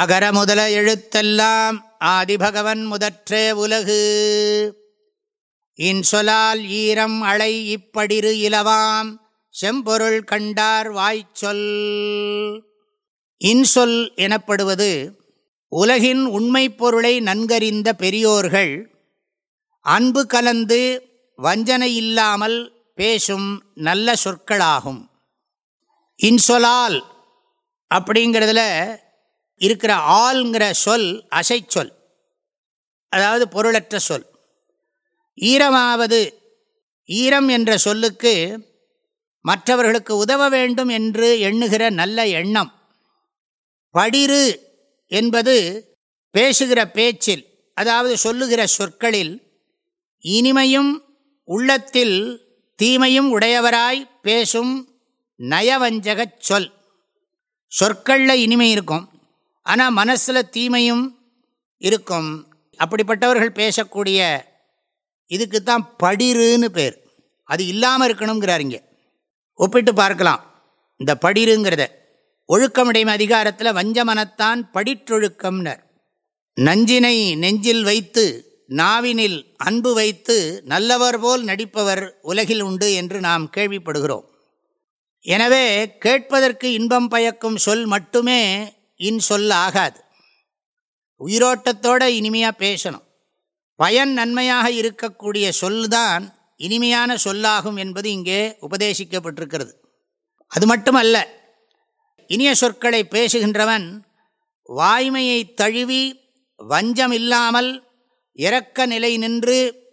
அகர முதல எழுத்தெல்லாம் ஆதிபகவன் முதற்றே உலகு. இன்சொலால் ஈரம் அலை இப்படிரு இலவாம். செம்பொருள் கண்டார் வாய்ச்சொல். இன்சொல் எனப்படுவது உலகின் உண்மை பொருளை நன்கறிந்த பெரியோர்கள் அன்பு கலந்து வஞ்சனை இல்லாமல் பேசும் நல்ல சொற்களாகும். இன்சொலால் அப்படிங்கிறதுல இருக்கிற ஆள்ங்கிற சொல் அசைச்சொல். அதாவது பொருளற்ற சொல். ஈரமாவது ஈரம் என்ற சொல்லுக்கு மற்றவர்களுக்கு உதவ வேண்டும் என்று எண்ணுகிற நல்ல எண்ணம். படிறு என்பது பேசுகிற பேச்சில் அதாவது சொல்லுகிற சொற்களில் இனிமையும் உள்ளத்தில் தீமையும் உடையவராய் பேசும் நயவஞ்சகச் சொல். சொற்களில் இனிமை இருக்கும். ஆனால் மனசில் தீமையும் இருக்கும். அப்படிப்பட்டவர்கள் பேசக்கூடிய இதுக்கு தான் படிருன்னு பேர். அது இல்லாமல் இருக்கணுங்கிறார் இங்கே. ஒப்பிட்டு பார்க்கலாம். இந்த படிருங்கிறத. ஒழுக்கமுடைமை அதிகாரத்தில் வஞ்சமனத்தான் படிற்றொழுக்கம்னர். நஞ்சினை நெஞ்சில் வைத்து நாவினில் அன்பு வைத்து நல்லவர் போல் நடிப்பவர் உலகில் உண்டு என்று நாம் கேள்விப்படுகிறோம். எனவே கேட்பதற்கு இன்பம் பயக்கும் சொல் மட்டுமே இன் சொல் ஆகாது. உயிரோட்டத்தோட இனிமையாக பேசணும். பயன் நன்மையாக இருக்கக்கூடிய சொல்தான் இனிமையான சொல்லாகும் என்பது இங்கே உபதேசிக்கப்பட்டிருக்கிறது. அது மட்டுமல்ல இனிய சொற்களை பேசுகின்றவன் வாய்மையை தழுவி வஞ்சம் இல்லாமல் இறக்க நிலை நின்று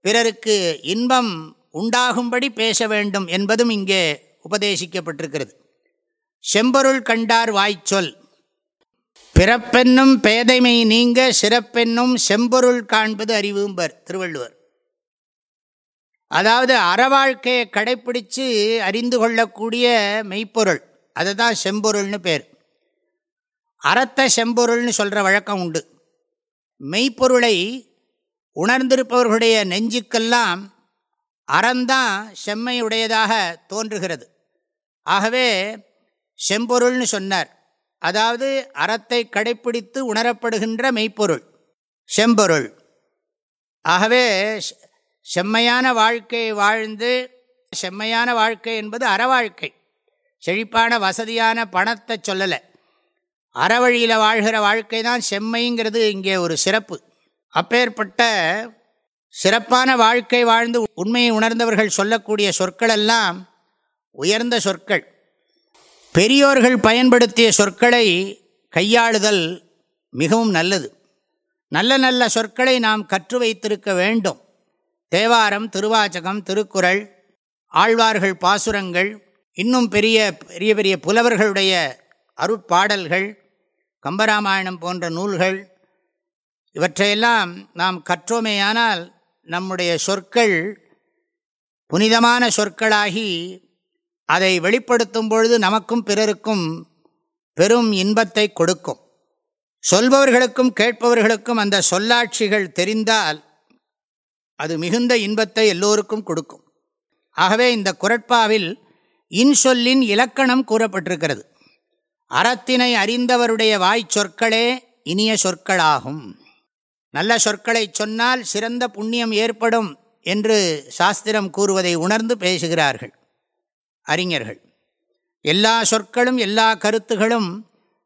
பிறருக்கு இன்பம் உண்டாகும்படி பேச வேண்டும் என்பதும் இங்கே உபதேசிக்கப்பட்டிருக்கிறது. செம்பொருள் கண்டார் வாய்ச்சொல் பிறப்பென்னும் பேதைமை நீங்க சிறப்பென்னும் செம்பொருள் காண்பது அறிவும்பர் திருவள்ளுவர். அதாவது அறவாழ்க்கையை கடைப்பிடித்து அறிந்து கொள்ளக்கூடிய மெய்ப்பொருள் அதை தான் செம்பொருள்னு பேர். அறத்த செம்பொருள்னு சொல்கிற வழக்கம் உண்டு. மெய்ப்பொருளை உணர்ந்திருப்பவர்களுடைய நெஞ்சுக்கெல்லாம் அறந்தான் செம்மையுடையதாக தோன்றுகிறது. ஆகவே செம்பொருள்னு சொன்னார். அதாவது அறத்தை கடைப்பிடித்து உணரப்படுகின்ற மெய்ப்பொருள் செம்பொருள். ஆகவே செம்மையான வாழ்க்கையை வாழ்ந்து செம்மையான வாழ்க்கை என்பது அறவாழ்க்கை செழிப்பான வசதியான பணத்தை சொல்லலை. அறவழியில் வாழ்கிற வாழ்க்கை தான் செம்மைங்கிறது இங்கே ஒரு சிறப்பு. அப்பேற்பட்ட சிறப்பான வாழ்க்கை வாழ்ந்து உண்மையை உணர்ந்தவர்கள் சொல்லக்கூடிய சொற்களெல்லாம் உயர்ந்த சொற்கள். பெரியோர்கள் பயன்படுத்திய சொற்களை கையாளுதல் மிகவும் நல்லது. நல்ல நல்ல சொற்களை நாம் கற்று வைத்திருக்க வேண்டும். தேவாரம் திருவாச்சகம் திருக்குறள் ஆழ்வார்கள் பாசுரங்கள் இன்னும் பெரிய பெரிய பெரிய புலவர்களுடைய அருட்பாடல்கள் கம்பராமாயணம் போன்ற நூல்கள் இவற்றையெல்லாம் நாம் கற்றோமேயானால் நம்முடைய சொற்கள் புனிதமான சொற்களாகி அதை வெளிப்படுத்தும் பொழுது நமக்கும் பிறருக்கும் பெரும் இன்பத்தை கொடுக்கும். சொல்பவர்களுக்கும் கேட்பவர்களுக்கும் அந்த சொல்லாட்சிகள் தெரிந்தால் அது மிகுந்த இன்பத்தை எல்லோருக்கும் கொடுக்கும். ஆகவே இந்த குரட்பாவில் இன்சொல்லின் இலக்கணம் கூறப்பட்டிருக்கிறது. அறத்தினை அறிந்தவருடைய வாய் சொற்களே இனிய சொற்களாகும். நல்ல சொற்களை சொன்னால் சிறந்த புண்ணியம் ஏற்படும் என்று சாஸ்திரம் கூறுவதை உணர்ந்து பேசுகிறார்கள். அறிஞர்கள். எல்லா சொற்களும் எல்லா கருத்துகளும்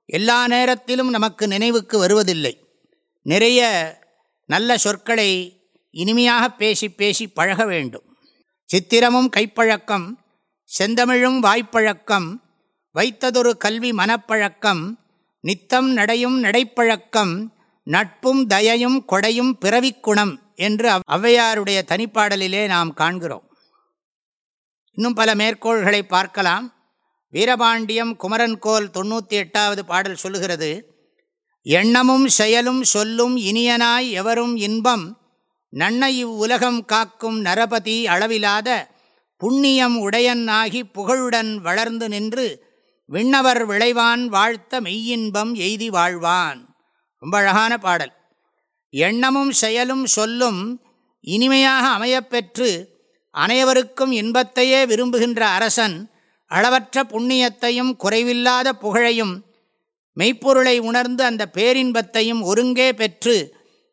எல்லா நேரத்திலும் நமக்கு நினைவுக்கு வருவதில்லை. நிறைய நல்ல சொற்களை இனிமையாக பேசி பேசி பழக வேண்டும். சித்திரமும் கைப்பழக்கம் செந்தமிழும் வாய்ப்பழக்கம் வைத்ததொரு கல்வி மனப்பழக்கம் நித்தம் நடையும் நடைப்பழக்கம் நட்பும் தயையும் கொடையும் பிறவிக்குணம் என்று ஔவையாருடைய தனிப்பாடலிலே நாம் காண்கிறோம். இன்னும் பல மேற்கோள்களை பார்க்கலாம். வீரபாண்டியம் குமரன்கோல் தொண்ணூற்றி எட்டாவது பாடல் சொல்லுகிறது எண்ணமும் செயலும் சொல்லும் இனியனாய் எவரும் இன்பம் நன்னை இவ்வுலகம் காக்கும் நரபதி அளவிலாத புண்ணியம் உடையன் புகழுடன் வளர்ந்து நின்று விண்ணவர் விளைவான் வாழ்த்த மெய்யின்பம் எய்தி வாழ்வான். ரொம்ப அழகான பாடல். எண்ணமும் செயலும் சொல்லும் இனிமையாக அமையப்பெற்று அனைவருக்கும் இன்பத்தையே விரும்புகின்ற அரசன் அளவற்ற புண்ணியத்தையும் குறைவில்லாத புகழையும் மெய்ப்பொருளை உணர்ந்து அந்த பேரின்பத்தையும் ஒருங்கே பெற்று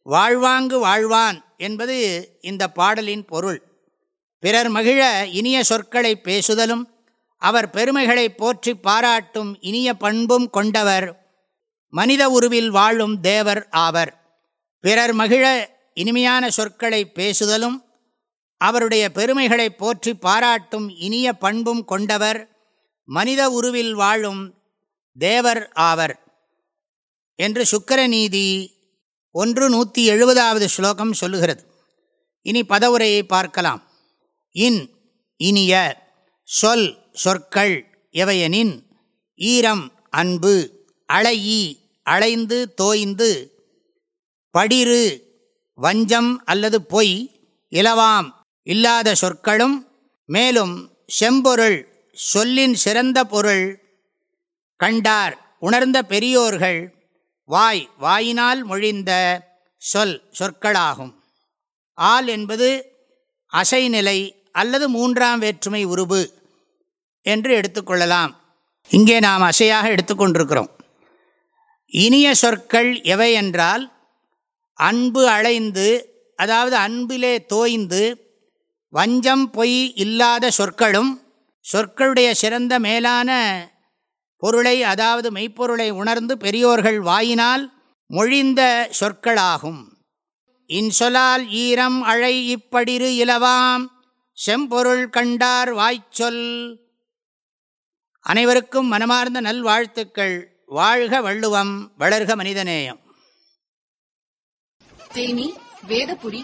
வாழ்வாங்கு வாழ்வான் என்பது இந்த பாடலின் பொருள். பிறர் மகிழ இனிய சொற்களை பேசுதலும் அவர் பெருமைகளை போற்றி பாராட்டும் இனிய பண்பும் கொண்டவர் மனித உருவில் வாழும் தேவர் ஆவர். பிறர் மகிழ இனிமையான சொற்களை பேசுதலும் அவருடைய பெருமைகளை போற்றி பாராட்டும் இனிய பண்பும் கொண்டவர் மனித உருவில் வாழும் தேவர் ஆவர். என்று சுக்கரநீதி ஒன்று நூற்றி எழுபதாவது ஸ்லோகம் சொல்லுகிறது. இனி பதவுரையை பார்க்கலாம். இன் இனிய சொல் சொற்கள் எவையெனின்? ஈரம் அன்பு அழையி அலைந்து தோய்ந்து படிறு வஞ்சம் அல்லது பொய் இலவாம் இல்லாத சொற்களும் மேலும் செம்பொருள் சொல்லின் சிறந்த பொருள் கண்டார் உணர்ந்த பெரியோர்கள் வாய் வாயினால் மொழிந்த சொல் சொற்களாகும். ஆல் என்பது அசைநிலை அல்லது மூன்றாம் வேற்றுமை உருபு என்று எடுத்துக்கொள்ளலாம் இங்கே நாம் அசையாக எடுத்துக்கொண்டிருக்கிறோம் இனிய சொற்கள் எவை என்றால் அன்பு அலைந்து அதாவது அன்பிலே தோய்ந்து வஞ்சம் பொய் இல்லாத சொற்களும் சொற்களுடைய சிறந்த மேலான பொருளை அதாவது மெய்ப்பொருளை உணர்ந்து பெரியோர்கள் வாயினால் மொழிந்த சொற்களாகும். இன்சொலால் ஈரம் அழை இப்படிரு இலவாம் செம்பொருள் கண்டார் வாய்ச்சொல். அனைவருக்கும் மனமார்ந்த நல்வாழ்த்துக்கள். வாழ்க வள்ளுவம் வளர்க மனிதநேயம். தேனி வேதபுரி